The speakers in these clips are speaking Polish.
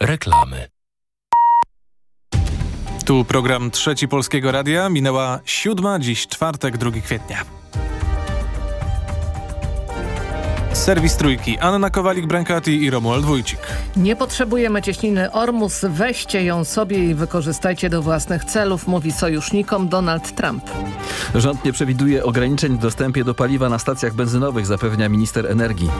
Reklamy. Tu program Trzeci Polskiego Radia. Minęła siódma, dziś czwartek, 2 kwietnia. Serwis Trójki. Anna Kowalik-Brankati i Romuald Wójcik. Nie potrzebujemy cieśniny Ormus, weźcie ją sobie i wykorzystajcie do własnych celów, mówi sojusznikom Donald Trump. Rząd nie przewiduje ograniczeń w dostępie do paliwa na stacjach benzynowych, zapewnia minister energii.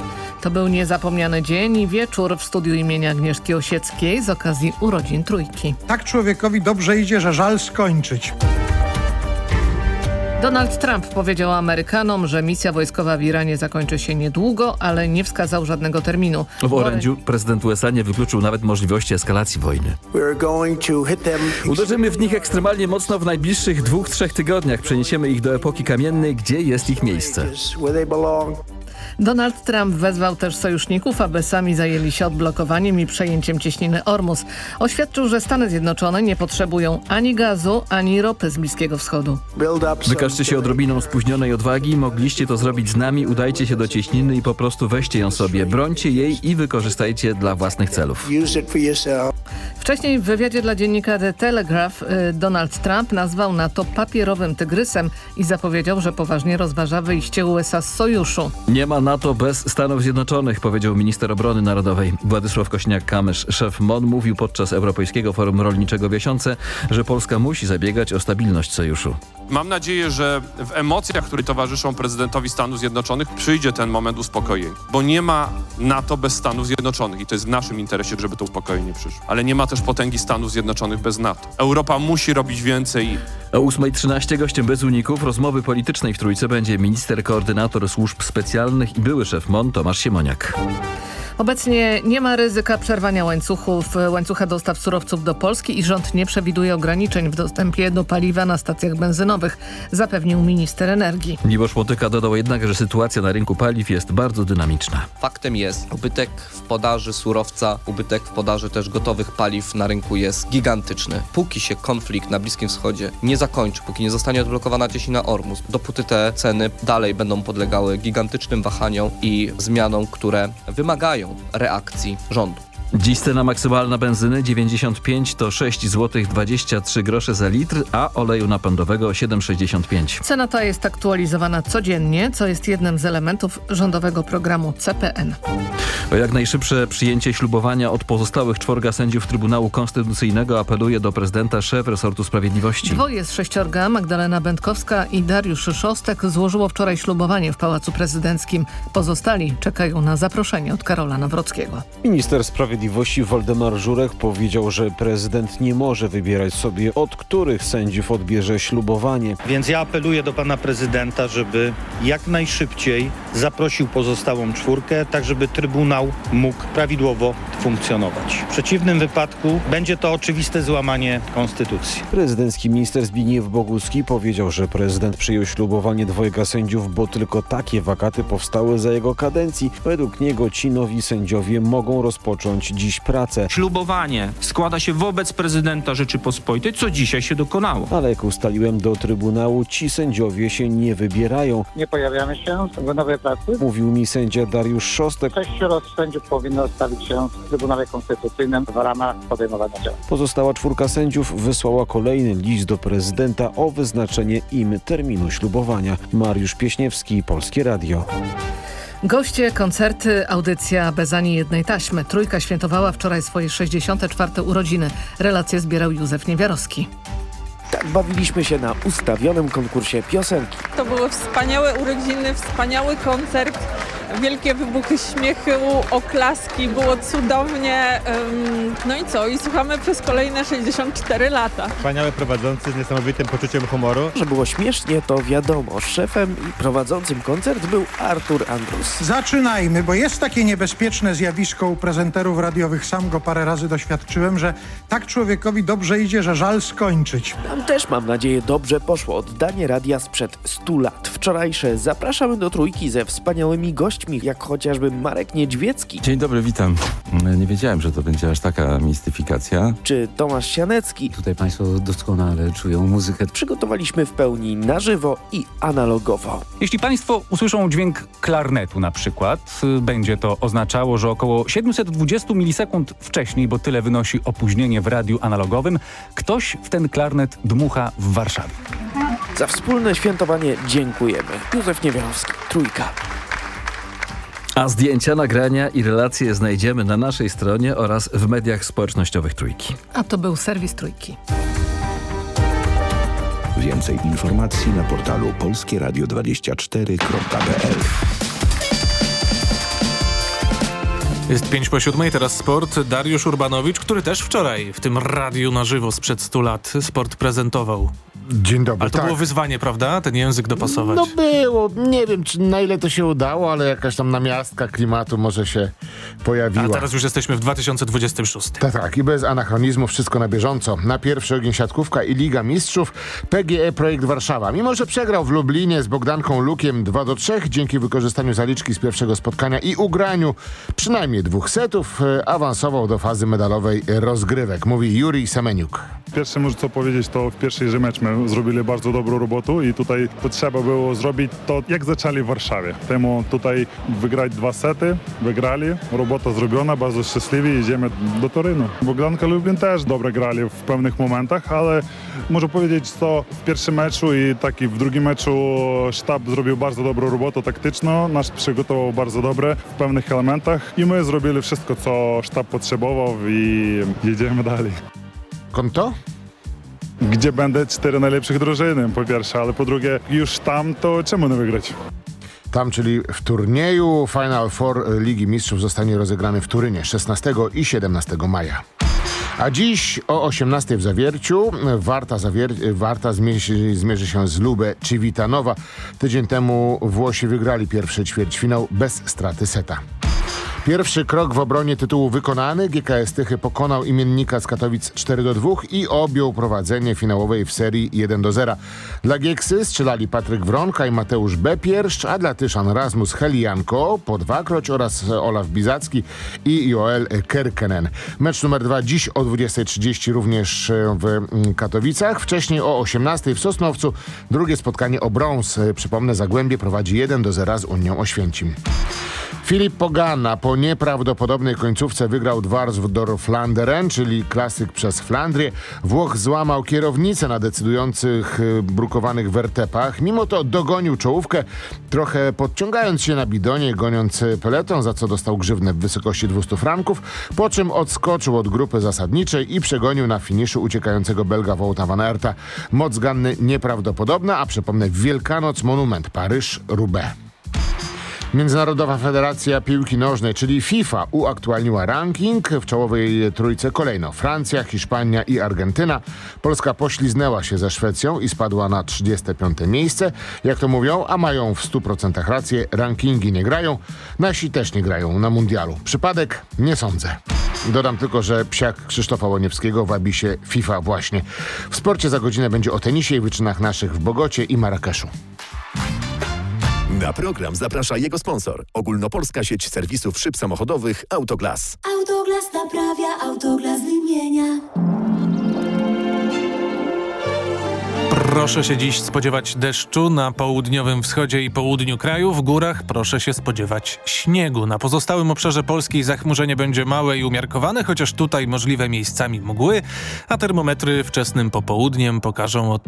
To był niezapomniany dzień i wieczór w studiu imienia Agnieszki Osieckiej z okazji urodzin Trójki. Tak człowiekowi dobrze idzie, że żal skończyć. Donald Trump powiedział Amerykanom, że misja wojskowa w Iranie zakończy się niedługo, ale nie wskazał żadnego terminu. W orędziu prezydent USA nie wykluczył nawet możliwości eskalacji wojny. Uderzymy w nich ekstremalnie mocno w najbliższych dwóch, trzech tygodniach. Przeniesiemy ich do epoki kamiennej, gdzie jest ich miejsce. Donald Trump wezwał też sojuszników, aby sami zajęli się odblokowaniem i przejęciem cieśniny Ormus. Oświadczył, że Stany Zjednoczone nie potrzebują ani gazu, ani ropy z Bliskiego Wschodu. Wykażcie się odrobiną spóźnionej odwagi, mogliście to zrobić z nami, udajcie się do cieśniny i po prostu weźcie ją sobie, brońcie jej i wykorzystajcie dla własnych celów. Wcześniej w wywiadzie dla dziennika The Telegraph y, Donald Trump nazwał NATO papierowym tygrysem i zapowiedział, że poważnie rozważa wyjście USA z sojuszu. Nie ma NATO bez Stanów Zjednoczonych, powiedział minister obrony narodowej. Władysław Kośniak-Kamysz, szef MON, mówił podczas Europejskiego Forum Rolniczego w Jasiące, że Polska musi zabiegać o stabilność sojuszu. Mam nadzieję, że w emocjach, które towarzyszą prezydentowi Stanów Zjednoczonych, przyjdzie ten moment uspokojenia. Bo nie ma NATO bez Stanów Zjednoczonych i to jest w naszym interesie, żeby to uspokojenie przyszło. Ale nie ma też potęgi Stanów Zjednoczonych bez NATO. Europa musi robić więcej. O 8.13 gościem bez uników rozmowy politycznej w Trójce będzie minister koordynator służb specjalnych i były szef MON Tomasz Siemoniak. Obecnie nie ma ryzyka przerwania łańcuchów, łańcucha dostaw surowców do Polski i rząd nie przewiduje ograniczeń w dostępie do paliwa na stacjach benzynowych, zapewnił minister energii. Miłosz Motyka dodał jednak, że sytuacja na rynku paliw jest bardzo dynamiczna. Faktem jest, ubytek w podaży surowca, ubytek w podaży też gotowych paliw na rynku jest gigantyczny. Póki się konflikt na Bliskim Wschodzie nie zakończy, póki nie zostanie odblokowana cieśnina Ormus, dopóty te ceny dalej będą podlegały gigantycznym wahaniom i zmianom, które wymagają reakcji rządu. Dziś cena maksymalna benzyny 95 to 6 zł 23 grosze za litr, a oleju napędowego 7,65. Cena ta jest aktualizowana codziennie, co jest jednym z elementów rządowego programu CPN. O jak najszybsze przyjęcie ślubowania od pozostałych czworga sędziów Trybunału Konstytucyjnego apeluje do prezydenta szef resortu sprawiedliwości. Dwoje z sześciorga, Magdalena Będkowska i Dariusz Szostek złożyło wczoraj ślubowanie w Pałacu Prezydenckim. Pozostali czekają na zaproszenie od Karola Nawrockiego. Minister Sprawiedliwości Waldemar Żurek powiedział, że prezydent nie może wybierać sobie od których sędziów odbierze ślubowanie. Więc ja apeluję do pana prezydenta, żeby jak najszybciej zaprosił pozostałą czwórkę, tak żeby Trybunał mógł prawidłowo funkcjonować. W przeciwnym wypadku będzie to oczywiste złamanie konstytucji. Prezydencki minister Zbigniew Boguski powiedział, że prezydent przyjął ślubowanie dwojga sędziów, bo tylko takie wakaty powstały za jego kadencji. Według niego ci nowi sędziowie mogą rozpocząć dziś pracę. Ślubowanie składa się wobec prezydenta Rzeczypospolitej, co dzisiaj się dokonało. Ale jak ustaliłem do Trybunału, ci sędziowie się nie wybierają. Nie pojawiamy się w nowej pracy. Mówił mi sędzia Dariusz Szostek. Sześcioro sędziów powinno stawić się w Trybunale Konstytucyjnym w ramach podejmowania działań. Pozostała czwórka sędziów wysłała kolejny list do prezydenta o wyznaczenie im terminu ślubowania. Mariusz Pieśniewski, Polskie Radio. Goście, koncerty, audycja bez ani jednej taśmy. Trójka świętowała wczoraj swoje 64. urodziny. Relacje zbierał Józef Niewiarowski. Tak bawiliśmy się na ustawionym konkursie piosenki. To były wspaniałe urodziny, wspaniały koncert, wielkie wybuchy śmiechu, oklaski, było cudownie. No i co? I słuchamy przez kolejne 64 lata. Wspaniały prowadzący z niesamowitym poczuciem humoru. Że było śmiesznie, to wiadomo. Szefem i prowadzącym koncert był Artur Andrus. Zaczynajmy, bo jest takie niebezpieczne zjawisko u prezenterów radiowych. Sam go parę razy doświadczyłem, że tak człowiekowi dobrze idzie, że żal skończyć. Nam też, mam nadzieję, dobrze poszło oddanie radia sprzed 100 lat. Wczorajsze zapraszamy do trójki ze wspaniałymi gośćmi, jak chociażby Marek Niedźwiecki. Dzień dobry, witam. Nie wiedziałem, że to będzie aż taka taka mistyfikacja. Czy Tomasz Sianecki. Tutaj Państwo doskonale czują muzykę. Przygotowaliśmy w pełni na żywo i analogowo. Jeśli Państwo usłyszą dźwięk klarnetu na przykład, y, będzie to oznaczało, że około 720 milisekund wcześniej, bo tyle wynosi opóźnienie w radiu analogowym, ktoś w ten klarnet dmucha w Warszawie. Za wspólne świętowanie dziękujemy. Józef Niewiarowski, Trójka. A zdjęcia, nagrania i relacje znajdziemy na naszej stronie oraz w mediach społecznościowych Trójki. A to był serwis Trójki. Więcej informacji na portalu polskieradio24.pl Jest 5 po siódmej, teraz sport. Dariusz Urbanowicz, który też wczoraj w tym radiu na żywo sprzed 100 lat sport prezentował. Dzień dobry. Ale to tak. było wyzwanie, prawda? Ten język dopasować. No było. Nie wiem, czy na ile to się udało, ale jakaś tam namiastka klimatu może się pojawiła. A teraz już jesteśmy w 2026. Tak, tak. I bez anachronizmu wszystko na bieżąco. Na pierwszy ogień siatkówka i Liga Mistrzów PGE Projekt Warszawa. Mimo, że przegrał w Lublinie z Bogdanką Lukiem 2 do 3, dzięki wykorzystaniu zaliczki z pierwszego spotkania i ugraniu przynajmniej dwóch setów, e, awansował do fazy medalowej rozgrywek. Mówi Juri Semeniuk. Pierwsze może co powiedzieć, to w pierwszej mecz my zrobili bardzo dobrą robotę i tutaj to trzeba było zrobić to, jak zaczęli w Warszawie. Temu tutaj wygrać dwa sety, wygrali, robota zrobiona, bardzo szczęśliwi, idziemy do Torynu. Bogdanka Lubin też dobrze grali w pewnych momentach, ale może powiedzieć to w pierwszym meczu i taki w drugim meczu sztab zrobił bardzo dobrą robotę taktyczną, nasz przygotował bardzo dobre w pewnych elementach i my zrobili wszystko, co sztab potrzebował i jedziemy dalej. Konto? Gdzie będę cztery najlepszych drużyny, po pierwsze, ale po drugie, już tam to czemu nie wygrać? Tam, czyli w turnieju Final Four Ligi Mistrzów zostanie rozegrany w Turynie 16 i 17 maja. A dziś o 18 w Zawierciu Warta, zawier- Warta zmierzy, zmierzy się z Lubę Civitanowa. Tydzień temu Włosi wygrali pierwszy ćwierćfinał bez straty seta. Pierwszy krok w obronie tytułu wykonany. GKS Tychy pokonał imiennika z Katowic 4 do 2 i objął prowadzenie finałowej w serii 1 do 0. Dla Gieksy strzelali Patryk Wronka i Mateusz Bepierszcz, a dla Tyszan Rasmus Helianko po dwakroć oraz Olaf Bizacki i Joel Kerkenen. Mecz numer dwa dziś o 20.30 również w Katowicach. Wcześniej o 18.00 w Sosnowcu drugie spotkanie o brąz. Przypomnę, Zagłębie prowadzi 1 do 0 z Unią Oświęcim. Filip Pogana po nieprawdopodobnej końcówce wygrał Dwarsdorf Flanderen, czyli klasyk przez Flandrię. Włoch złamał kierownicę na decydujących y, brukowanych wertepach. Mimo to dogonił czołówkę, trochę podciągając się na bidonie, goniąc peleton, za co dostał grzywnę w wysokości 200 franków, po czym odskoczył od grupy zasadniczej i przegonił na finiszu uciekającego Belga Wołta van Aerta. Moc Ganny nieprawdopodobna, a przypomnę Wielkanoc Monument Paryż-Roubaix. Międzynarodowa Federacja Piłki Nożnej, czyli FIFA, uaktualniła ranking. W czołowej trójce kolejno Francja, Hiszpania i Argentyna. Polska pośliznęła się ze Szwecją i spadła na 35. miejsce. Jak to mówią, a mają w 100% rację, rankingi nie grają. Nasi też nie grają na mundialu. Przypadek? Nie sądzę. Dodam tylko, że psiak Krzysztofa Łoniewskiego wabi się FIFA właśnie. W sporcie za godzinę będzie o tenisie i wyczynach naszych w Bogocie i Marrakeszu. Na program zaprasza jego sponsor. Ogólnopolska sieć serwisów szyb samochodowych Autoglas. Autoglas naprawia, Autoglas wymienia. Proszę się dziś spodziewać deszczu na południowym wschodzie i południu kraju. W górach proszę się spodziewać śniegu. Na pozostałym obszarze Polski zachmurzenie będzie małe i umiarkowane, chociaż tutaj możliwe miejscami mgły, a termometry wczesnym popołudniem pokażą od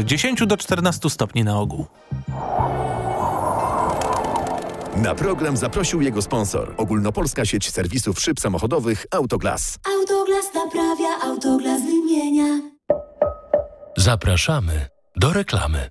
y, 10 do 14 stopni na ogół. Na program zaprosił jego sponsor. Ogólnopolska sieć serwisów szyb samochodowych Autoglas. Autoglas naprawia, Autoglas wymienia. Zapraszamy do reklamy.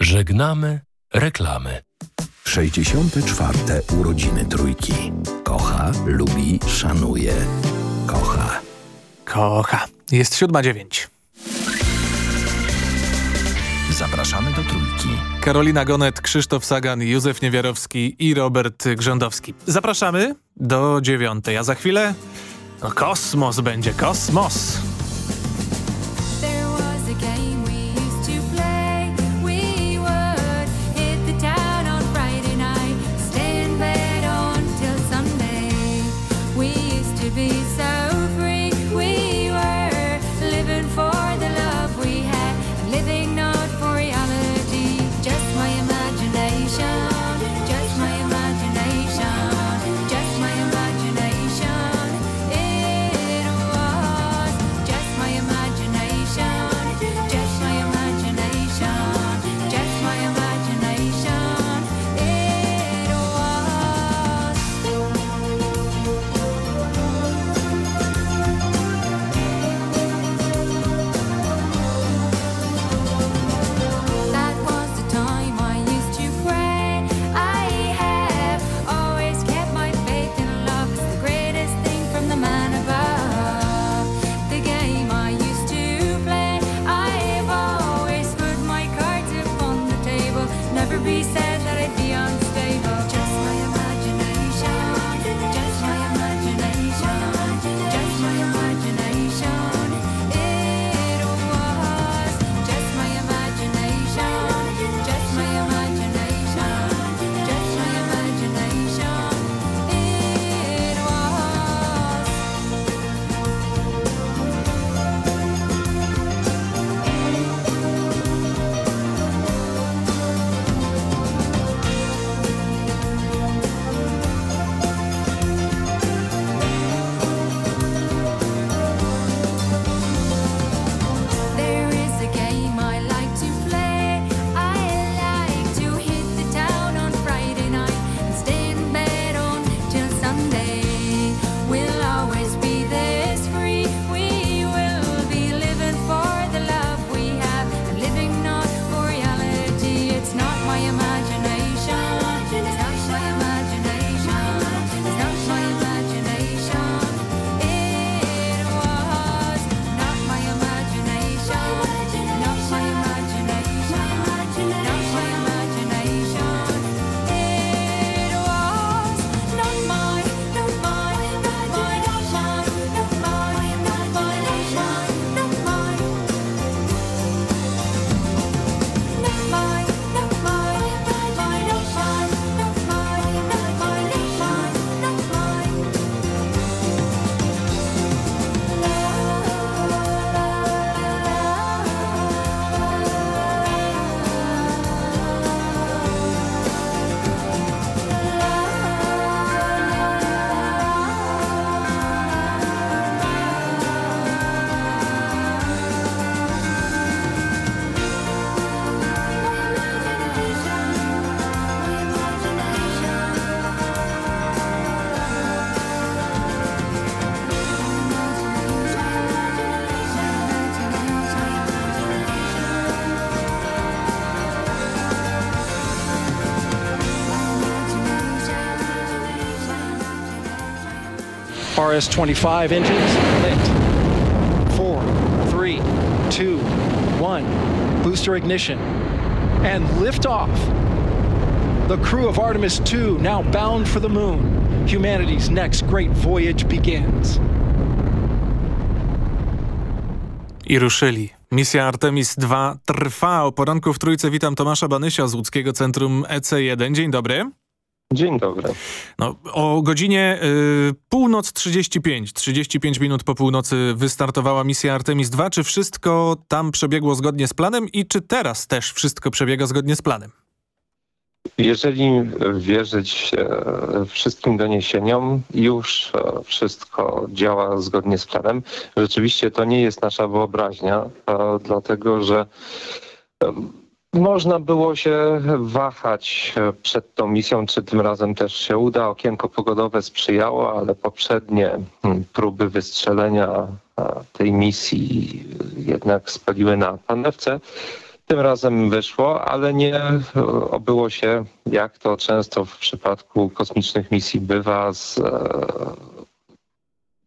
Żegnamy reklamy. 64. urodziny trójki. Kocha, lubi, szanuje. Kocha. kocha. Jest siódma dziewięć. Zapraszamy do Trójki. Karolina Gonet, Krzysztof Sagan, Józef Niewiarowski i Robert Grzędowski. Zapraszamy do dziewiątej, a za chwilę no, kosmos będzie, kosmos. RS-25 engines lit. Four, three, two, one. Booster ignition. And liftoff. The crew of Artemis 2 now bound for the moon. Humanity's next great voyage begins. I ruszyli. Misja Artemis II trwa. O poranku w Trójce witam Tomasza Banysia z łódzkiego centrum EC1. Dzień dobry. Dzień dobry. No, o godzinie y, północ 35, 35 minut po północy wystartowała misja Artemis II. Czy wszystko tam przebiegło zgodnie z planem i czy teraz też wszystko przebiega zgodnie z planem? Jeżeli wierzyć e, wszystkim doniesieniom, już e, wszystko działa zgodnie z planem. Rzeczywiście to nie jest nasza wyobraźnia, e, dlatego że można było się wahać e, przed tą misją, czy tym razem też się uda. Okienko pogodowe sprzyjało, ale poprzednie mm, próby wystrzelenia tej misji jednak spaliły na panewce. Tym razem wyszło, ale nie e, obyło się, jak to często w przypadku kosmicznych misji bywa, z, e,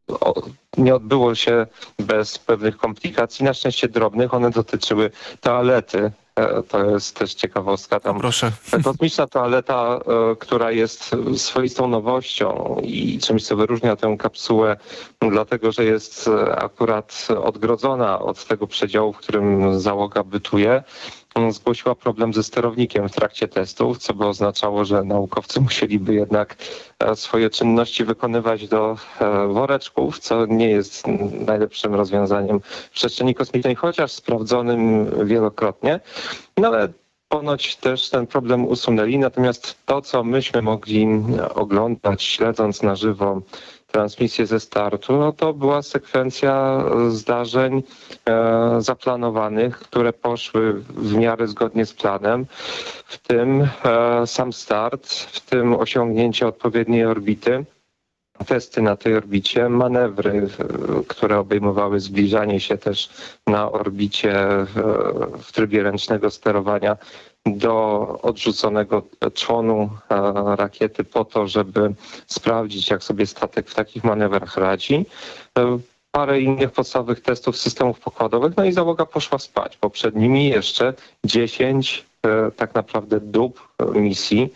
o, nie odbyło się bez pewnych komplikacji, na szczęście drobnych. One dotyczyły toalety. E, To jest też ciekawostka. Tam Proszę. Kosmiczna toaleta, e, która jest swoistą nowością i czymś, co wyróżnia tę kapsułę, dlatego że jest e, akurat odgrodzona od tego przedziału, w którym załoga bytuje. Zgłosiła problem ze sterownikiem w trakcie testów, co by oznaczało, że naukowcy musieliby jednak e, swoje czynności wykonywać do e, woreczków, co nie jest najlepszym rozwiązaniem w przestrzeni kosmicznej, chociaż sprawdzonym wielokrotnie. No ale Ponoć też ten problem usunęli, natomiast to, co myśmy mogli oglądać, śledząc na żywo transmisję ze startu, no to była sekwencja zdarzeń e, zaplanowanych, które poszły w miarę zgodnie z planem, w tym e, sam start, w tym osiągnięcie odpowiedniej orbity testy na tej orbicie, manewry, które obejmowały zbliżanie się też na orbicie w trybie ręcznego sterowania do odrzuconego członu e, rakiety po to, żeby sprawdzić, jak sobie statek w takich manewrach radzi. E, Parę innych podstawowych testów systemów pokładowych, no i załoga poszła spać, bo przed nimi jeszcze 10 e, tak naprawdę dób misji.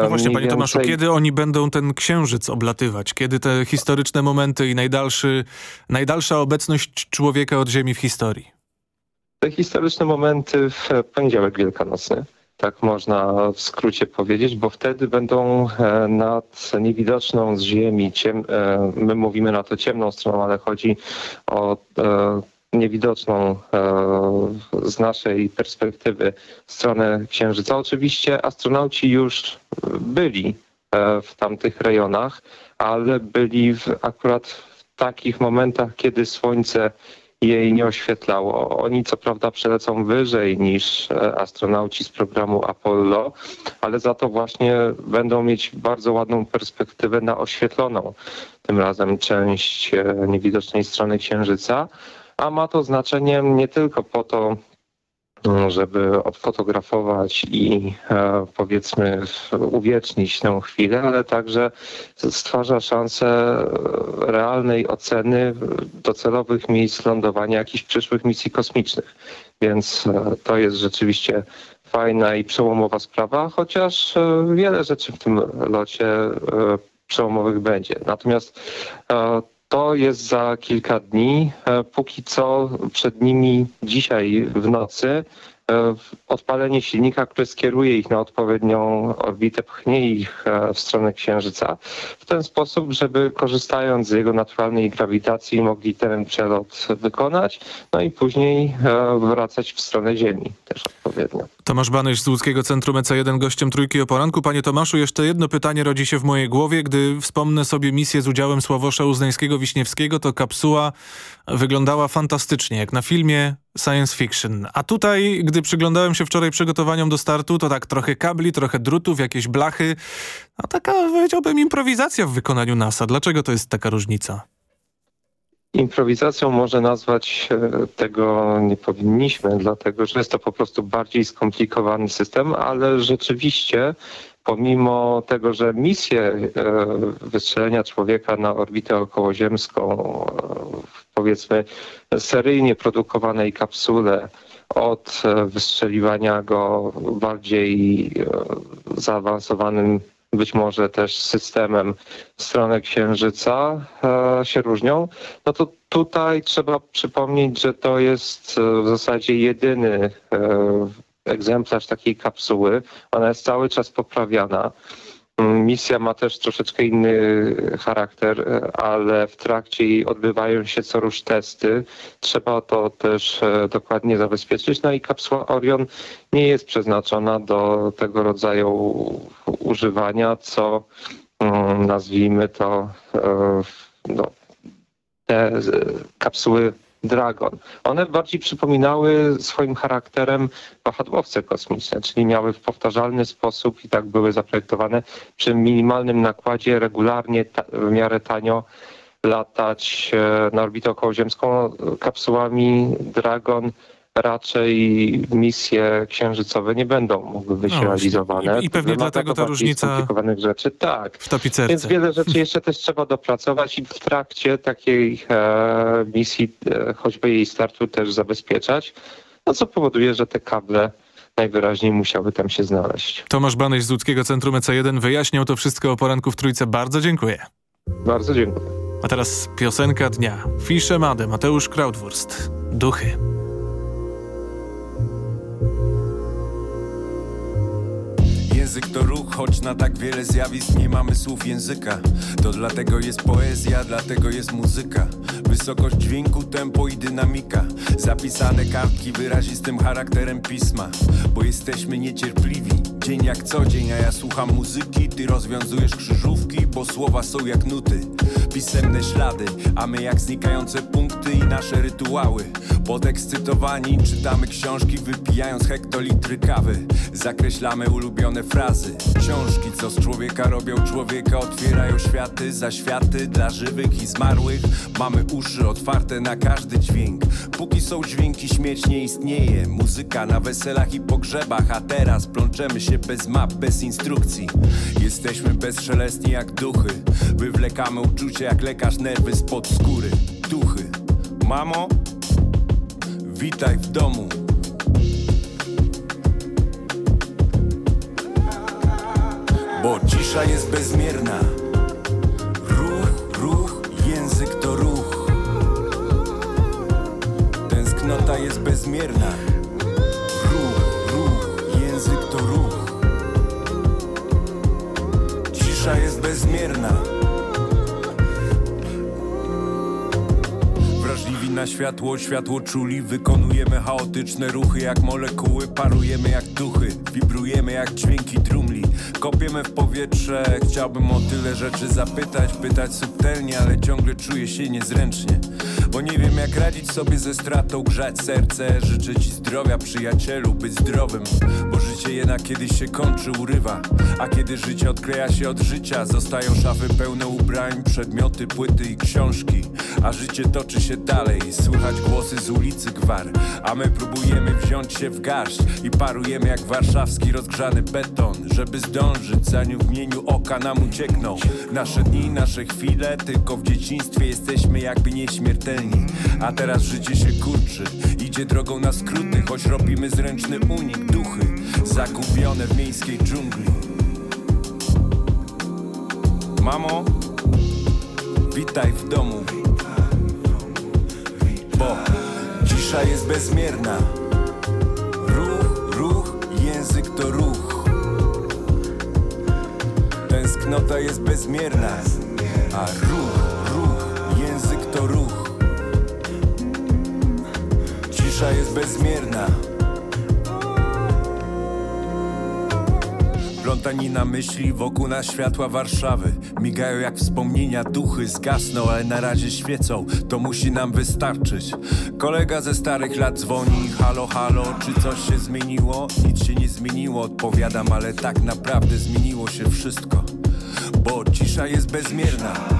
No właśnie, panie Tomaszu, więcej- kiedy oni będą ten księżyc oblatywać? Kiedy te historyczne momenty i najdalszy, najdalsza obecność człowieka od Ziemi w historii? Te historyczne momenty w poniedziałek wielkanocny, tak można w skrócie powiedzieć, bo wtedy będą e, nad niewidoczną z Ziemi, ciem, e, my mówimy na to ciemną stroną, ale chodzi o e, niewidoczną z naszej perspektywy stronę Księżyca. Oczywiście astronauci już byli w tamtych rejonach, ale byli w, akurat w takich momentach, kiedy Słońce jej nie oświetlało. Oni co prawda przelecą wyżej niż e, astronauci z programu Apollo, ale za to właśnie będą mieć bardzo ładną perspektywę na oświetloną tym razem część e, niewidocznej strony Księżyca, a ma to znaczenie nie tylko po to, żeby odfotografować i e, powiedzmy uwiecznić tę chwilę, ale także stwarza szansę e, realnej oceny docelowych miejsc lądowania jakichś przyszłych misji kosmicznych. Więc e, to jest rzeczywiście fajna i przełomowa sprawa, chociaż wiele rzeczy w tym locie przełomowych będzie. Natomiast to jest za kilka dni. E, Póki co przed nimi dzisiaj w nocy e, odpalenie silnika, które skieruje ich na odpowiednią orbitę, pchnie ich e, w stronę Księżyca w ten sposób, żeby korzystając z jego naturalnej grawitacji mogli ten przelot wykonać, no i później wracać w stronę Ziemi też odpowiednio. Tomasz Banysz z Łódzkiego Centrum EC1, gościem Trójki o Poranku. Panie Tomaszu, jeszcze jedno pytanie rodzi się w mojej głowie. Gdy wspomnę sobie misję z udziałem Sławosza Uznańskiego-Wiśniewskiego, to kapsuła wyglądała fantastycznie, jak na filmie science fiction. A tutaj, gdy przyglądałem się wczoraj przygotowaniom do startu, to tak trochę kabli, trochę drutów, jakieś blachy. A taka, powiedziałbym, improwizacja w wykonaniu NASA. Dlaczego to jest taka różnica? Improwizacją może nazwać e, tego nie powinniśmy, dlatego że jest to po prostu bardziej skomplikowany system, ale rzeczywiście pomimo tego, że misję e, wystrzelenia człowieka na orbitę okołoziemską e, powiedzmy seryjnie produkowanej kapsule od wystrzeliwania go bardziej zaawansowanym być może też systemem w stronę Księżyca e, się różnią, no to tutaj trzeba przypomnieć, że to jest e, w zasadzie jedyny e, egzemplarz takiej kapsuły. Ona jest cały czas poprawiana. Mm, Misja ma też troszeczkę inny charakter, e, ale w trakcie jej odbywają się co rusz testy. Trzeba to też e, dokładnie zabezpieczyć. No i kapsuła Orion nie jest przeznaczona do tego rodzaju używania, co mm, nazwijmy to e, no, te kapsuły Dragon. One bardziej przypominały swoim charakterem wahadłowce kosmiczne, czyli miały w powtarzalny sposób i tak były zaprojektowane przy minimalnym nakładzie regularnie, w miarę tanio latać e, na orbitę okołoziemską kapsułami Dragon raczej misje księżycowe nie będą mogły być No realizowane. I- i pewnie dlatego ta różnica skomplikowanych rzeczy, tak. W tapicerce. Więc wiele rzeczy jeszcze też trzeba dopracować i w trakcie takiej e, misji, e, choćby jej startu też zabezpieczać, no co powoduje, że te kable najwyraźniej musiały tam się znaleźć. Tomasz Banyś z Łódzkiego Centrum EC1 wyjaśniał to wszystko o poranku w Trójce. Bardzo dziękuję. Bardzo dziękuję. A teraz piosenka dnia. Fisze Made, Mateusz Krautwurst. Duchy. Yeah. Język to ruch, choć na tak wiele zjawisk nie mamy słów języka. To dlatego jest poezja, dlatego jest muzyka. Wysokość dźwięku, tempo i dynamika. Zapisane kartki wyrazistym charakterem pisma. Bo jesteśmy niecierpliwi. Dzień jak co dzień, a ja słucham muzyki. Ty rozwiązujesz krzyżówki, bo słowa są jak nuty. Pisemne ślady, a my jak znikające punkty i nasze rytuały. Podekscytowani czytamy książki, wypijając hektolitry kawy. Zakreślamy ulubione frazy. Książki, co z człowieka robią człowieka, otwierają światy za światy dla żywych i zmarłych. Mamy uszy otwarte na każdy dźwięk. Póki są dźwięki, śmierć nie istnieje. Muzyka na weselach i pogrzebach, a teraz plączemy się bez map, bez instrukcji. Jesteśmy bezszelestni jak duchy. Wywlekamy uczucie jak lekarz nerwy spod skóry. Duchy. Mamo, witaj w domu. Bo cisza jest bezmierna. Ruch, ruch, język to ruch. Tęsknota jest bezmierna. Ruch, ruch, język to ruch. Cisza jest bezmierna. Na światło, światło czuli. Wykonujemy chaotyczne ruchy jak molekuły. Parujemy jak duchy, wibrujemy jak dźwięki drumli. Kopiemy w powietrze, chciałbym o tyle rzeczy zapytać Pytać subtelnie, ale ciągle czuję się niezręcznie Bo nie wiem jak radzić sobie ze stratą, grzać serce Życzę ci zdrowia. Przyjacielu, być zdrowym. Bo życie jednak kiedyś się kończy, urywa. A kiedy życie odkleja się od życia Zostają szafy pełne ubrań, przedmioty, płyty i książki. A życie toczy się dalej, słychać głosy z ulicy gwar. A my próbujemy wziąć się w garść I parujemy jak warszawski rozgrzany beton. Żeby zdążyć, zanim w mieniu oka nam uciekną. Nasze dni, nasze chwile, tylko w dzieciństwie jesteśmy jakby nieśmiertelni A teraz życie się kurczy, idzie drogą na skróty Choć robimy zręczny unik, duchy Zagubione w miejskiej dżungli Mamo, witaj w domu bo cisza jest bezmierna. Ruch, ruch, język to ruch. Tęsknota jest bezmierna, a ruch, ruch, Cisza jest bezmierna. Plątanina myśli wokół nas światła Warszawy. Migają jak wspomnienia, duchy zgasną, ale na razie świecą. To musi nam wystarczyć. Kolega ze starych lat dzwoni Halo, halo, czy coś się zmieniło? Nic się nie zmieniło, odpowiadam Ale tak naprawdę zmieniło się wszystko. Bo cisza jest bezmierna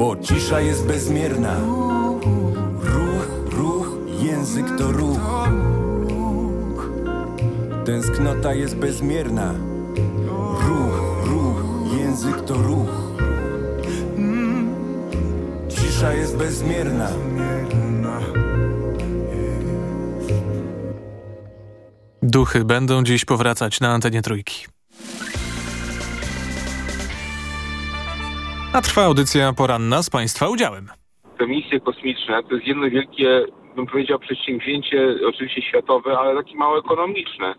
Bo cisza jest bezmierna. Ruch, ruch, język to ruch. Tęsknota jest bezmierna. Ruch, ruch, język to ruch. Cisza jest bezmierna. Duchy będą dziś powracać na antenie trójki. A trwa audycja poranna z Państwa udziałem. te misje kosmiczne to jest jedno wielkie, bym powiedział, przedsięwzięcie, oczywiście światowe, ale takie mało ekonomiczne.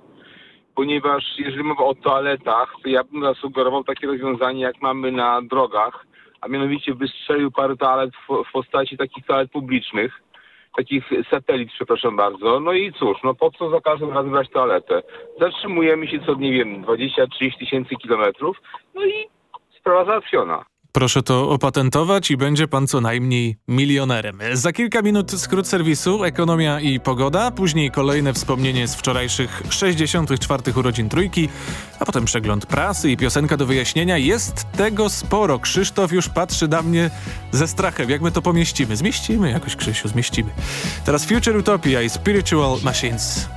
ponieważ jeżeli mowa o toaletach, to ja bym zasugerował takie rozwiązanie, jak mamy na drogach, a mianowicie wystrzelił parę toalet w, w postaci takich toalet publicznych, takich satelit, przepraszam bardzo. No i cóż, no po co za każdym razem brać toaletę? Zatrzymujemy się co, nie wiem, 20-30 tysięcy kilometrów, no i sprawa załatwiona. Proszę to opatentować i będzie pan co najmniej milionerem. Za kilka minut skrót serwisu, ekonomia i pogoda, później kolejne wspomnienie z wczorajszych 64. urodzin trójki, a potem przegląd prasy i piosenka do wyjaśnienia. Jest tego sporo. Krzysztof już patrzy na mnie ze strachem. Jak my to pomieścimy? Zmieścimy jakoś, Krzysiu, zmieścimy. Teraz Future Utopia i Spiritual Machines.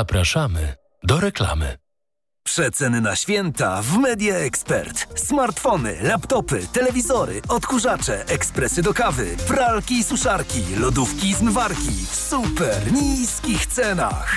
Zapraszamy do reklamy. Przeceny na święta w Media Expert. Smartfony, laptopy, telewizory, odkurzacze, ekspresy do kawy, pralki i suszarki, lodówki i zmywarki w super niskich cenach.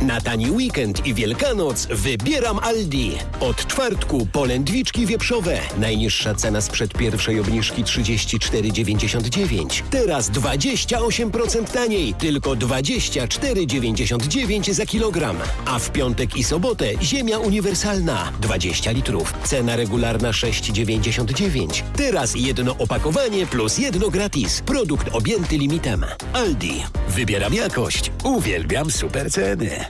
Na tani weekend i Wielkanoc wybieram Aldi. Od czwartku polędwiczki wieprzowe. Najniższa cena sprzed pierwszej obniżki 34,99. Teraz 28% taniej. Tylko 24,99 za kilogram. A w piątek i sobotę ziemia uniwersalna. 20 litrów. Cena regularna 6,99. Teraz jedno opakowanie plus jedno gratis. Produkt objęty limitem. Aldi. Wybieram jakość. Uwielbiam super ceny.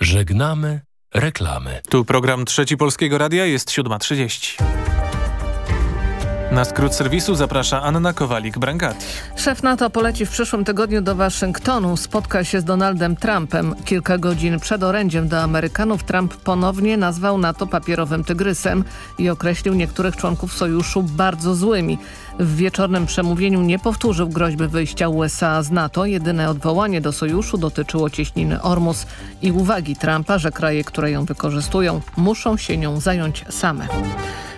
Żegnamy reklamy. Tu program Trzeci Polskiego Radia jest 7.30. Na skrót serwisu zaprasza Anna Kowalik-Brangati. Szef NATO poleci w przyszłym tygodniu do Waszyngtonu. Spotka się z Donaldem Trumpem. Kilka godzin przed orędziem do Amerykanów Trump ponownie nazwał NATO papierowym tygrysem i określił niektórych członków sojuszu bardzo złymi. W wieczornym przemówieniu nie powtórzył groźby wyjścia USA z NATO. Jedyne odwołanie do sojuszu dotyczyło cieśniny Ormus i uwagi Trumpa, że kraje, które ją wykorzystują, muszą się nią zająć same.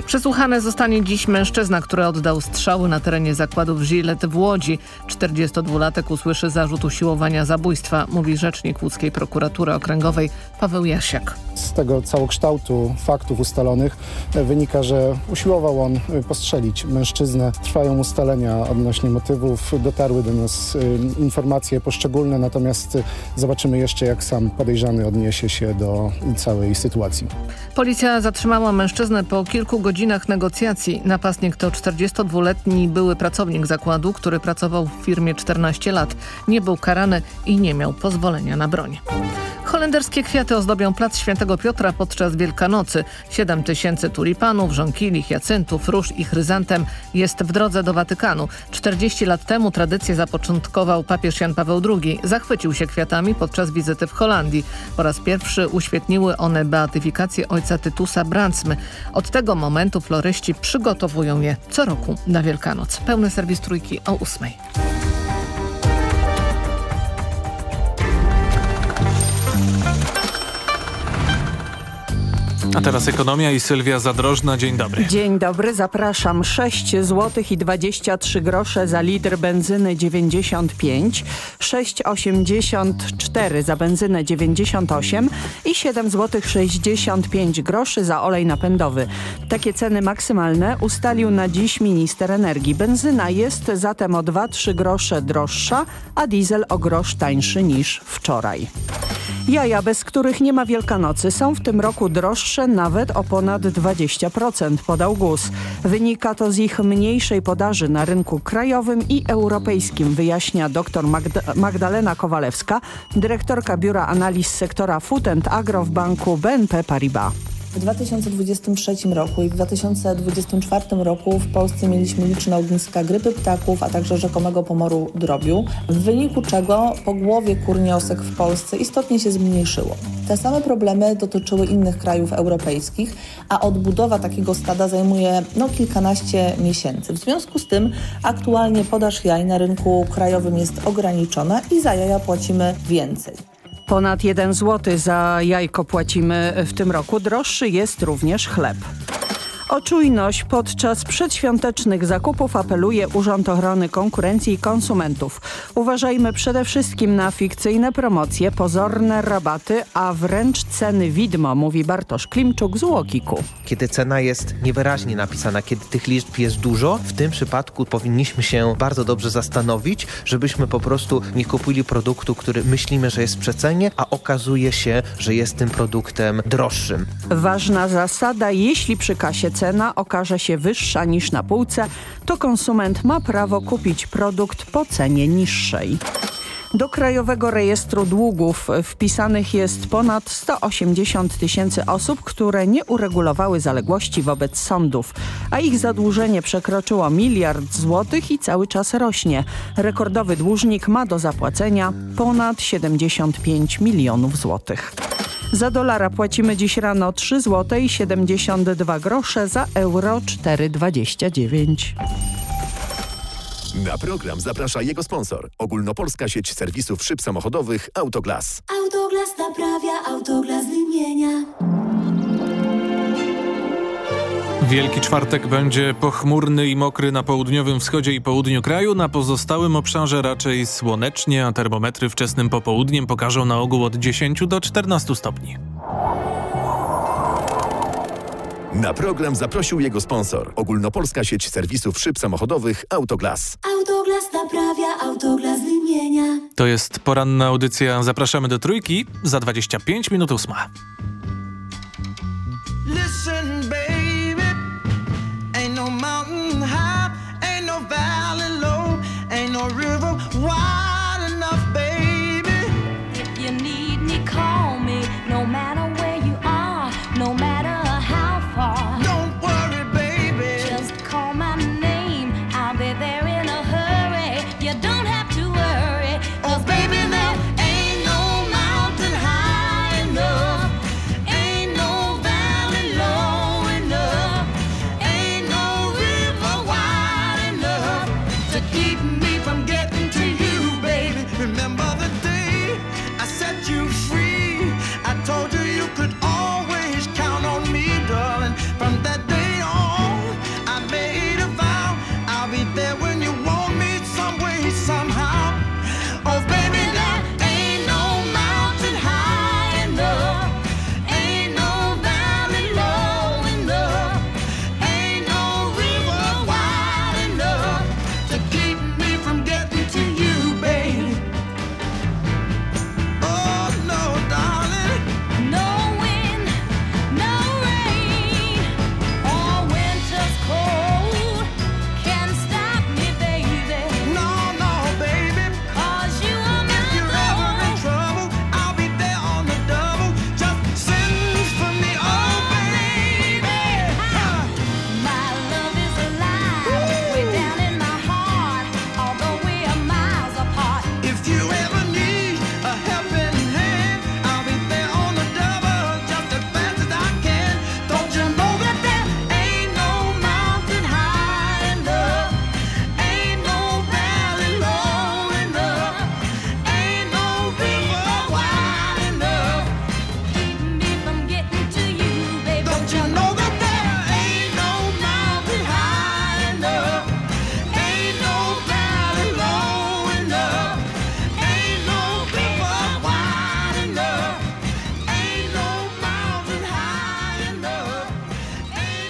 Przesłuchany zostanie dziś mężczyzna, który oddał strzały na terenie zakładów Gillette w Łodzi. 42-latek usłyszy zarzut usiłowania zabójstwa, mówi rzecznik łódzkiej prokuratury okręgowej Paweł Jasiak. Z tego całokształtu faktów ustalonych e, wynika, że usiłował on e, postrzelić mężczyznę. Trwają ustalenia odnośnie motywów. Dotarły do nas e, informacje poszczególne, natomiast zobaczymy jeszcze, jak sam podejrzany odniesie się do całej sytuacji. Policja zatrzymała mężczyznę po kilku godzinach negocjacji. Napastnik to 42-letni były pracownik zakładu, który pracował w firmie 14 lat. Nie był karany i nie miał pozwolenia na broń. Holenderskie kwiaty ozdobią plac Świętego Piotra podczas Wielkanocy. 7 tysięcy tulipanów, żonkili, hiacyntów, róż i chryzantem jest w drodze do Watykanu. 40 lat temu tradycję zapoczątkował papież Jan Paweł II. Zachwycił się kwiatami podczas wizyty w Holandii. Po raz pierwszy uświetniły one beatyfikację ojca Tytusa Brandsmy. Od tego momentu floryści przygotowują je co roku na Wielkanoc. Pełny serwis trójki o 8. A teraz ekonomia i Sylwia Zadrożna. Dzień dobry. Dzień dobry, zapraszam. 6 zł i 23 grosze za litr benzyny 95, 6,84 za benzynę 98 i 7 zł 65 groszy za olej napędowy. Takie ceny maksymalne ustalił na dziś minister energii. Benzyna jest zatem o 2-3 grosze droższa, a diesel o grosz tańszy niż wczoraj. Jaja, bez których nie ma Wielkanocy, są w tym roku droższe nawet o ponad 20%, podał GUS. Wynika to z ich mniejszej podaży na rynku krajowym i europejskim, wyjaśnia dr Magda Magdalena Kowalewska, dyrektorka Biura Analiz Sektora Food and Agro w banku BNP Paribas. W 2023 roku i w 2024 roku w Polsce mieliśmy liczne ogniska grypy ptaków, a także rzekomego pomoru drobiu, w wyniku czego pogłowie kur niosek w Polsce istotnie się zmniejszyło. Te same problemy dotyczyły innych krajów europejskich, a odbudowa takiego stada zajmuje no, kilkanaście miesięcy. W związku z tym aktualnie podaż jaj na rynku krajowym jest ograniczona i za jaja płacimy więcej. Ponad 1 zł za jajko płacimy w tym roku. Droższy jest również chleb. O czujność podczas przedświątecznych zakupów apeluje Urząd Ochrony Konkurencji i Konsumentów. Uważajmy przede wszystkim na fikcyjne promocje, pozorne rabaty, a wręcz ceny widmo, mówi Bartosz Klimczuk z Łokiku. Kiedy cena jest niewyraźnie napisana, kiedy tych liczb jest dużo, w tym przypadku powinniśmy się bardzo dobrze zastanowić, żebyśmy po prostu nie kupili produktu, który myślimy, że jest w przecenie, a okazuje się, że jest tym produktem droższym. Ważna zasada, jeśli przy kasie cena okaże się wyższa niż na półce, to konsument ma prawo kupić produkt po cenie niższej. Do Krajowego Rejestru Długów wpisanych jest ponad 180 tysięcy osób, które nie uregulowały zaległości wobec sądów, a ich zadłużenie przekroczyło miliard złotych i cały czas rośnie. Rekordowy dłużnik ma do zapłacenia ponad 75 milionów złotych. Za dolara płacimy dziś rano 3 zł i 72 grosze, za euro 4,29. Na program zaprasza jego sponsor. Ogólnopolska sieć serwisów szyb samochodowych Autoglas. Autoglas naprawia, autoglas wymienia. Wielki czwartek będzie pochmurny i mokry na południowym wschodzie i południu kraju, na pozostałym obszarze raczej słonecznie, a termometry wczesnym popołudniem pokażą na ogół od 10 do 14 stopni. Na program zaprosił jego sponsor. Ogólnopolska sieć serwisów szyb samochodowych Autoglas. Autoglas naprawia, autoglas wymienia. To jest poranna audycja. Zapraszamy do trójki za 25 minut ósma. Listen,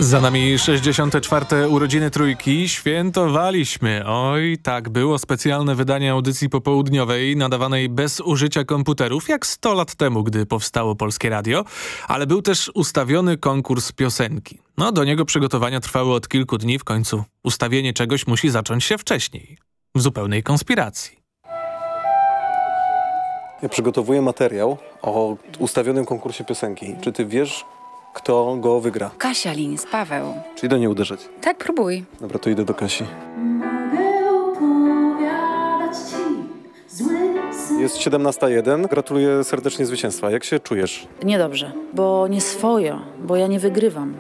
Za nami 64. urodziny trójki. Świętowaliśmy. Oj, tak było specjalne wydanie audycji popołudniowej, nadawanej bez użycia komputerów, jak 100 lat temu, gdy powstało Polskie Radio, ale był też ustawiony konkurs piosenki. No, do niego przygotowania trwały od kilku dni, w końcu ustawienie czegoś musi zacząć się wcześniej. W zupełnej konspiracji. Ja przygotowuję materiał o ustawionym konkursie piosenki. Czy ty wiesz, kto go wygra? Kasia Lins, Paweł. Czyli do niej uderzać. Tak, próbuj. Dobra, to idę do Kasi. Jest 17.01. Gratuluję serdecznie zwycięstwa. Jak się czujesz? Niedobrze, bo nie swojo, bo ja nie wygrywam.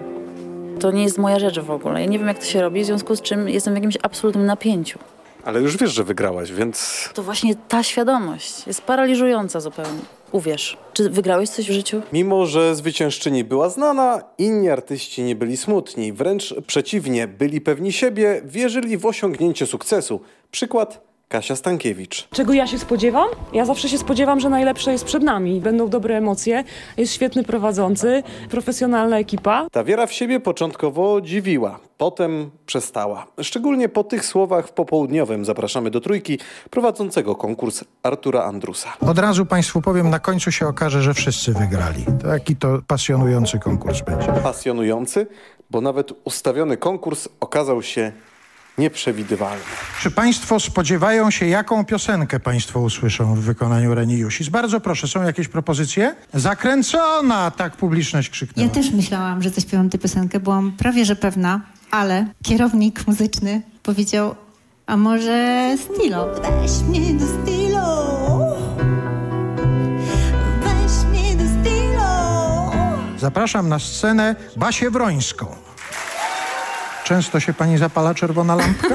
To nie jest moja rzecz w ogóle. Ja nie wiem, jak to się robi, w związku z czym jestem w jakimś absolutnym napięciu. Ale już wiesz, że wygrałaś, więc To właśnie ta świadomość jest paraliżująca zupełnie. Uwierz, czy wygrałeś coś w życiu? mimo, że zwyciężczyni była znana, inni artyści nie byli smutni. Wręcz przeciwnie, byli pewni siebie, wierzyli w osiągnięcie sukcesu. Przykład Kasia Stankiewicz. Czego ja się spodziewam? Ja zawsze się spodziewam, że najlepsze jest przed nami. Będą dobre emocje, jest świetny prowadzący, profesjonalna ekipa. Ta wiara w siebie początkowo dziwiła, potem przestała. Szczególnie po tych słowach w popołudniowym zapraszamy do trójki prowadzącego konkurs Artura Andrusa. Od razu Państwu powiem, na końcu się okaże, że wszyscy wygrali. Taki to pasjonujący konkurs będzie. Pasjonujący, bo nawet ustawiony konkurs okazał się nieprzewidywalny. Czy Państwo spodziewają się, jaką piosenkę Państwo usłyszą w wykonaniu Reni Jusis? Bardzo proszę, są jakieś propozycje? Zakręcona! Tak publiczność krzyknęła. Ja też myślałam, że zaśpiewam tę piosenkę, byłam prawie że pewna, ale kierownik muzyczny powiedział, a może Stilo? Weź mnie do Stilo! Weź mnie do Stilo! Zapraszam na scenę Basię Wrońską. Często się Pani zapala czerwona lampka?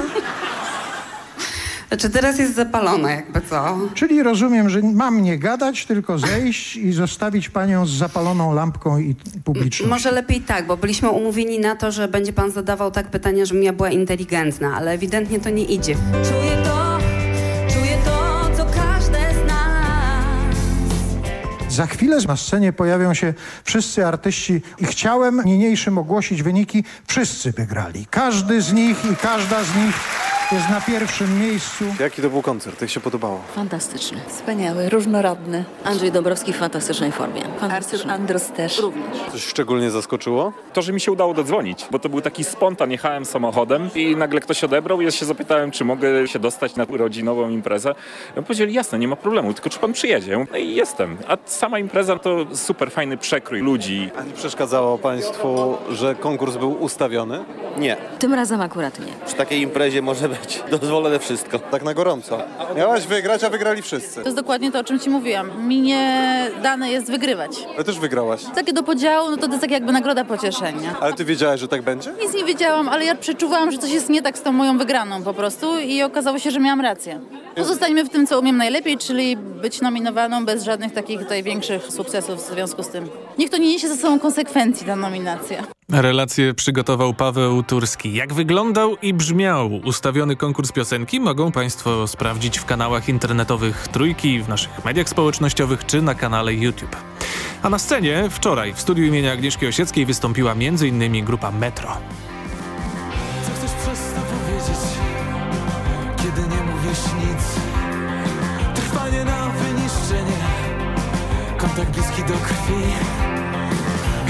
Znaczy teraz jest zapalona jakby co. Czyli rozumiem, że mam nie gadać, tylko zejść i zostawić Panią z zapaloną lampką i publicznością. Może lepiej tak, bo byliśmy umówieni na to, że będzie pan zadawał tak pytania, żebym ja była inteligentna, ale ewidentnie to nie idzie. Czuję to, Za chwilę na scenie pojawią się wszyscy artyści i chciałem niniejszym ogłosić wyniki. Wszyscy wygrali. Każdy z nich i każda z nich jest na pierwszym miejscu. Jaki to był koncert? Jak się podobało? Fantastyczny, wspaniały, różnorodny. Andrzej Dąbrowski w fantastycznej formie. Artur Andros też. Również. Coś szczególnie zaskoczyło? To, że mi się udało dodzwonić, bo to był taki spontan, jechałem samochodem i nagle ktoś odebrał i ja się zapytałem, czy mogę się dostać na urodzinową imprezę. On powiedzieli, jasne, nie ma problemu, tylko czy pan przyjedzie? No i jestem. A sama impreza to super fajny przekrój ludzi. A nie przeszkadzało Państwu, że konkurs był ustawiony? Nie. Tym razem akurat nie. Przy takiej imprezie może być dozwolone wszystko. Tak na gorąco. Miałaś wygrać, a wygrali wszyscy. To jest dokładnie to, o czym ci mówiłam. Mi nie dane jest wygrywać. Ale też wygrałaś. Takie do podziału, no to to jest tak jakby nagroda pocieszenia. Ale ty wiedziałaś, że tak będzie? Nic nie wiedziałam, ale ja przeczuwałam, że coś jest nie tak z tą moją wygraną po prostu i okazało się, że miałam rację. Pozostańmy w tym, co umiem najlepiej, czyli być nominowaną bez żadnych takich tutaj większych sukcesów w związku z tym. Niech to nie niesie ze sobą konsekwencji ta nominacja. Relację przygotował Paweł Turski. Jak wyglądał i brzmiał ustawiony konkurs piosenki mogą Państwo sprawdzić w kanałach internetowych Trójki, w naszych mediach społecznościowych czy na kanale YouTube. A na scenie wczoraj w studiu imienia Agnieszki Osieckiej wystąpiła m.in. grupa Metro. Co chcesz przez to powiedzieć, kiedy nie mówisz nic? Trwanie na wyniszczenie, kontakt bliski do krwi.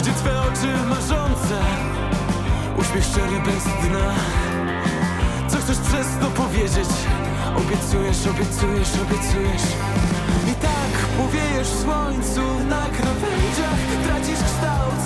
Gdzie twe oczy marzące, uśmiech szczery bez dna. Co chcesz przez to powiedzieć? Obiecujesz, obiecujesz, obiecujesz. I tak powiejesz słońcu na krawędziach, tracisz kształt.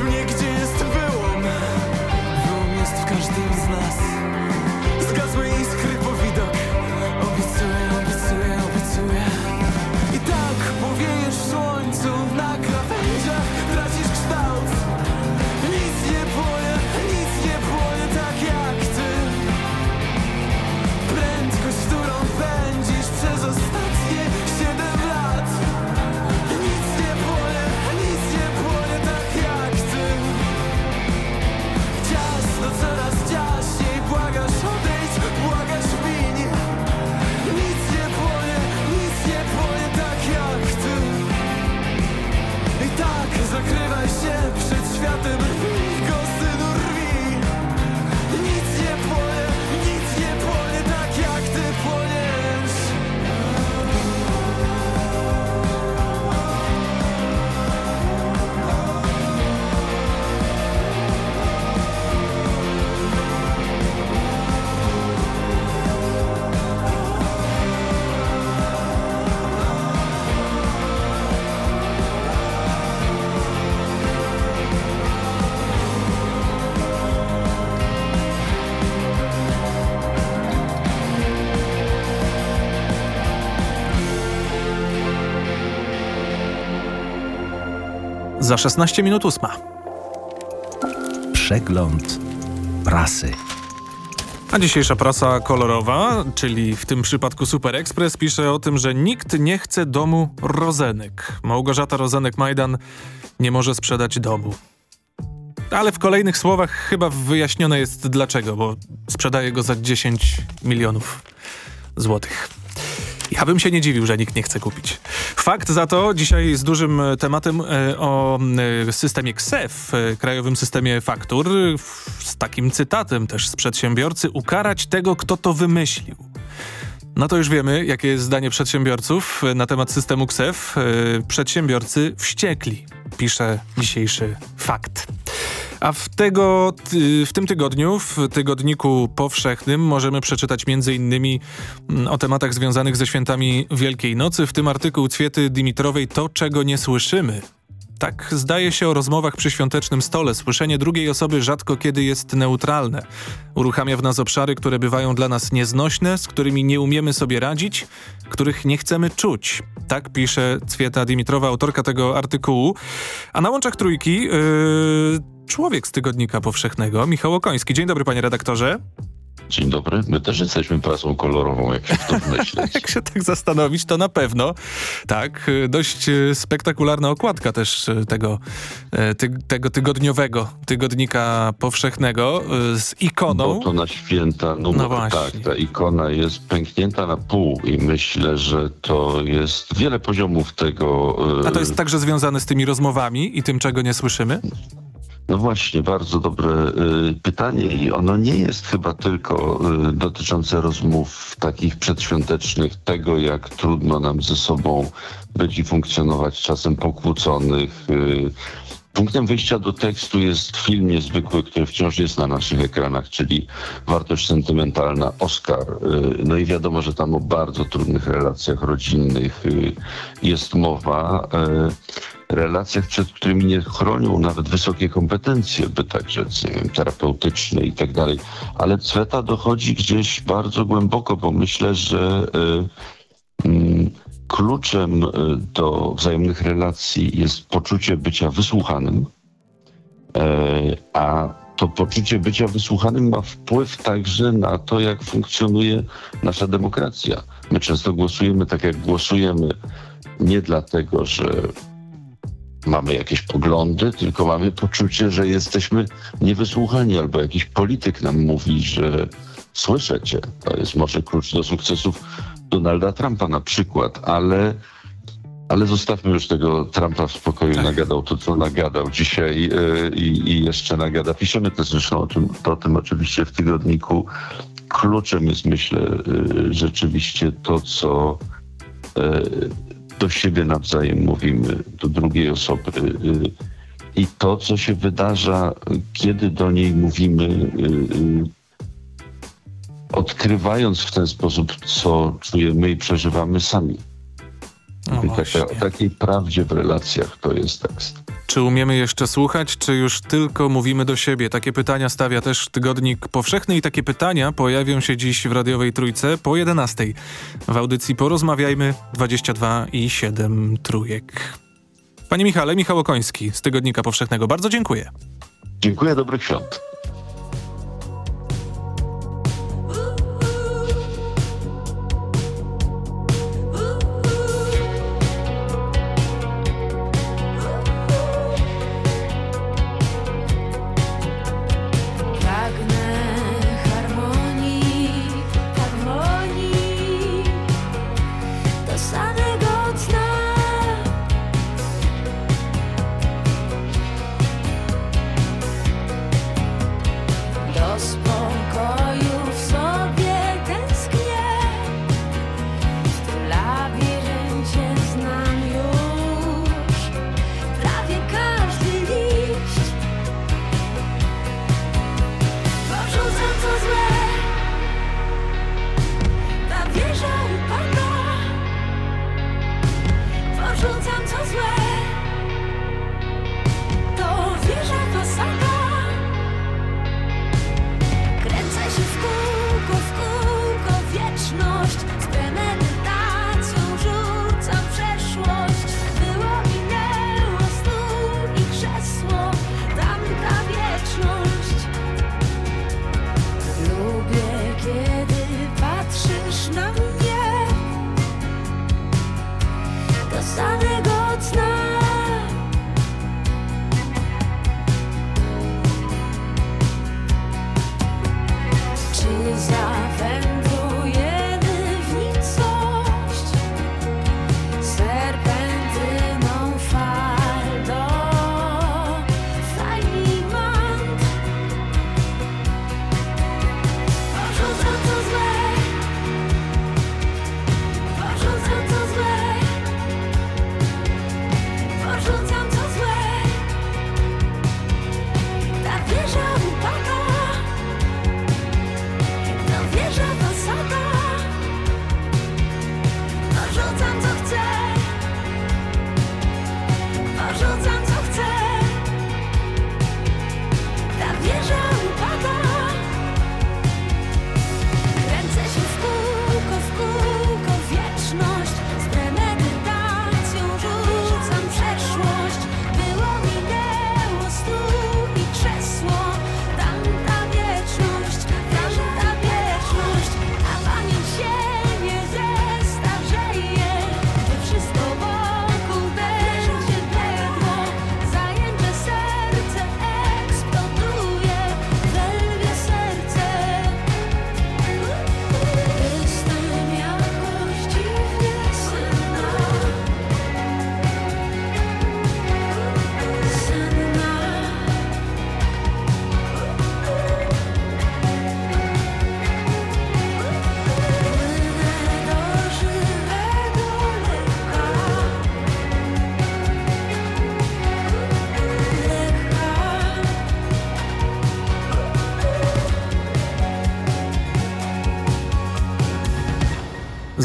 mnie, gdzie jest wyłom? Wyłom jest w każdym z nas. Za 16 minut ósma. Przegląd prasy. A dzisiejsza prasa kolorowa, czyli w tym przypadku Super Express, pisze o tym, że nikt nie chce domu Rozenek. Małgorzata Rozenek-Majdan nie może sprzedać domu. Ale w kolejnych słowach chyba wyjaśnione jest dlaczego, bo sprzedaje go za 10 milionów złotych. Ja bym się nie dziwił, że nikt nie chce kupić. Fakt za to dzisiaj z dużym e, tematem e, o e, systemie KSEF, Krajowym Systemie Faktur, z takim cytatem też z przedsiębiorcy, ukarać tego, kto to wymyślił. No to już wiemy, jakie jest zdanie przedsiębiorców na temat systemu KSEF. Przedsiębiorcy wściekli, pisze dzisiejszy fakt. A w, tego, w tym tygodniu, w tygodniku powszechnym, możemy przeczytać m.in. o tematach związanych ze świętami Wielkiej Nocy, w tym artykuł Cwiety Dimitrowej To, czego nie słyszymy. Tak zdaje się o rozmowach przy świątecznym stole. Słyszenie drugiej osoby rzadko kiedy jest neutralne. Uruchamia w nas obszary, które bywają dla nas nieznośne, z którymi nie umiemy sobie radzić, których nie chcemy czuć. Tak pisze Cwieta Dimitrowa, autorka tego artykułu. A na łączach trójki yy, człowiek z Tygodnika Powszechnego, Michał Okoński. Dzień dobry, panie redaktorze. Dzień dobry. My też jesteśmy prasą kolorową, jak się to wmyśleć. Jak się tak zastanowić, to na pewno. Tak, y, dość y, spektakularna okładka też y, tego, ty, tego tygodniowego tygodnika powszechnego z ikoną. Bo to na święta, no, No właśnie. tak, ta ikona jest pęknięta na pół i myślę, że to jest wiele poziomów tego. A to jest także związane z tymi rozmowami i tym, czego nie słyszymy? No właśnie, bardzo dobre y, pytanie i ono nie jest chyba tylko y, dotyczące rozmów takich przedświątecznych, tego jak trudno nam ze sobą być i funkcjonować, czasem pokłóconych. Y, Punktem wyjścia do tekstu jest film niezwykły, który wciąż jest na naszych ekranach, czyli wartość sentymentalna Oscar. No i wiadomo, że tam o bardzo trudnych relacjach rodzinnych jest mowa. Y, relacjach, przed którymi nie chronią nawet wysokie kompetencje, by tak rzec, nie wiem, terapeutyczne i tak dalej. Ale Cweta dochodzi gdzieś bardzo głęboko, bo myślę, że y, mm, kluczem y, do wzajemnych relacji jest poczucie bycia wysłuchanym, e, a to poczucie bycia wysłuchanym ma wpływ także na to, jak funkcjonuje nasza demokracja. My często głosujemy tak, jak głosujemy, nie dlatego, że mamy jakieś poglądy, tylko mamy poczucie, że jesteśmy niewysłuchani, albo jakiś polityk nam mówi, że słyszę cię. To jest może klucz do sukcesów Donalda Trumpa na przykład, ale, ale zostawmy już tego Trumpa w spokoju. Nagadał to, co nagadał dzisiaj yy, i, jeszcze nagada. Piszemy też zresztą o tym, o tym oczywiście w tygodniku. Kluczem jest, myślę, yy, rzeczywiście to, co yy, do siebie nawzajem mówimy, do drugiej osoby. y, I to, co się wydarza, kiedy do niej mówimy, y, y, odkrywając w ten sposób, co czujemy i przeżywamy sami. I taka, o takiej prawdzie w relacjach to jest tekst. Czy umiemy jeszcze słuchać, czy już tylko mówimy do siebie? Takie pytania stawia też Tygodnik Powszechny i takie pytania pojawią się dziś w radiowej trójce po 11. W audycji Porozmawiajmy 22 i 7 trójek. Panie Michale, Michał Okoński z Tygodnika Powszechnego. Bardzo dziękuję. Dziękuję, dobrych świąt.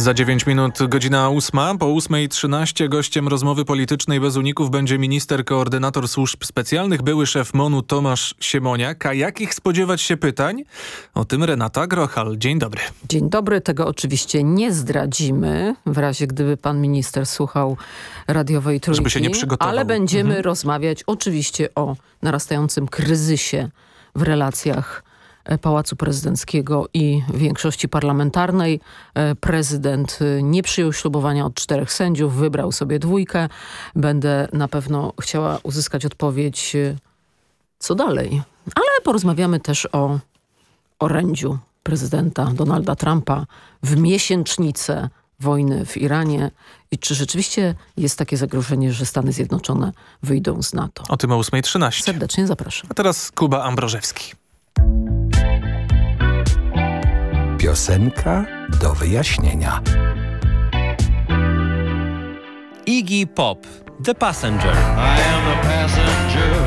Za 9 minut godzina 8. Po 8.13 gościem rozmowy politycznej bez uników będzie minister koordynator służb specjalnych, były szef MONU Tomasz Siemoniak. A jakich spodziewać się pytań? O tym Renata Grochal. Dzień dobry. Dzień dobry, tego oczywiście nie zdradzimy, w razie gdyby pan minister słuchał radiowej trójki. Żeby się nie przygotował. Ale będziemy Mhm. rozmawiać oczywiście o narastającym kryzysie w relacjach Pałacu Prezydenckiego i większości parlamentarnej. E, Prezydent e, nie przyjął ślubowania od czterech sędziów, wybrał sobie dwójkę. Będę na pewno chciała uzyskać odpowiedź, e, co dalej. Ale porozmawiamy też o orędziu prezydenta Donalda Trumpa w miesięcznicę wojny w Iranie i czy rzeczywiście jest takie zagrożenie, że Stany Zjednoczone wyjdą z NATO. O tym o 8.13. Serdecznie zapraszam. A teraz Kuba Ambrożewski. Piosenka do wyjaśnienia. Iggy Pop, The Passenger. I am the passenger.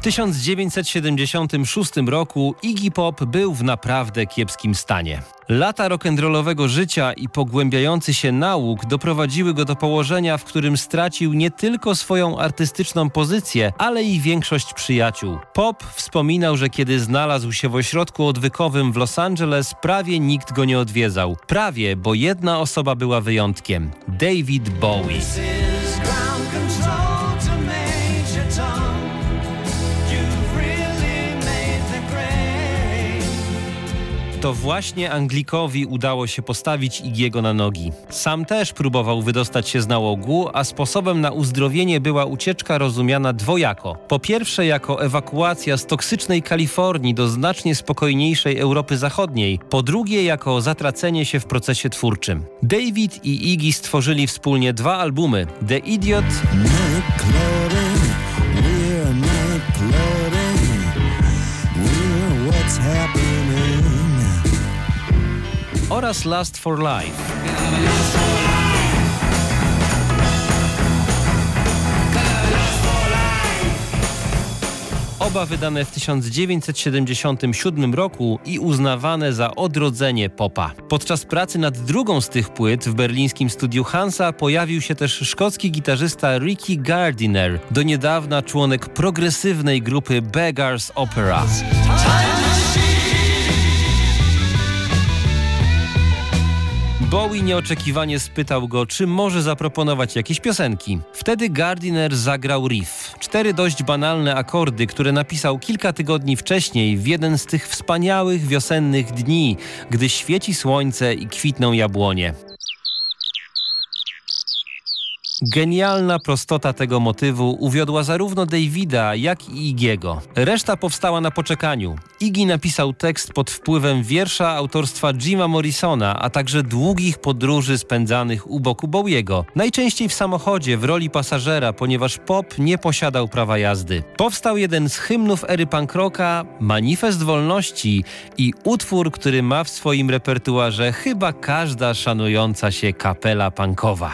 W 1976 roku Iggy Pop był w naprawdę kiepskim stanie. Lata rock'n'rollowego życia i pogłębiający się nauk doprowadziły go do położenia, w którym stracił nie tylko swoją artystyczną pozycję, ale i większość przyjaciół. Pop wspominał, że kiedy znalazł się w ośrodku odwykowym w Los Angeles, prawie nikt go nie odwiedzał. Prawie, bo jedna osoba była wyjątkiem. David Bowie. To właśnie Anglikowi udało się postawić Igiego na nogi. Sam też próbował wydostać się z nałogu, a sposobem na uzdrowienie była ucieczka rozumiana dwojako. Po pierwsze jako ewakuacja z toksycznej Kalifornii do znacznie spokojniejszej Europy Zachodniej, po drugie jako zatracenie się w procesie twórczym. David i Iggy stworzyli wspólnie dwa albumy, The Idiot oraz Last for Life. Oba wydane w 1977 roku i uznawane za odrodzenie popa. Podczas pracy nad drugą z tych płyt w berlińskim studiu Hansa pojawił się też szkocki gitarzysta Ricky Gardiner, do niedawna członek progresywnej grupy Beggars Opera. Bowie nieoczekiwanie spytał go, czy może zaproponować jakieś piosenki. Wtedy Gardiner zagrał riff. Cztery dość banalne akordy, które napisał kilka tygodni wcześniej w jeden z tych wspaniałych wiosennych dni, gdy świeci słońce i kwitną jabłonie. Genialna prostota tego motywu uwiodła zarówno Davida, jak i Igiego. Reszta powstała na poczekaniu. Iggy napisał tekst pod wpływem wiersza autorstwa Jima Morrisona, a także długich podróży spędzanych u boku Bowiego. Najczęściej w samochodzie w roli pasażera, ponieważ pop nie posiadał prawa jazdy. Powstał jeden z hymnów ery punk Manifest Wolności i utwór, który ma w swoim repertuarze chyba każda szanująca się kapela punkowa.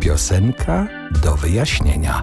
Piosenka do wyjaśnienia.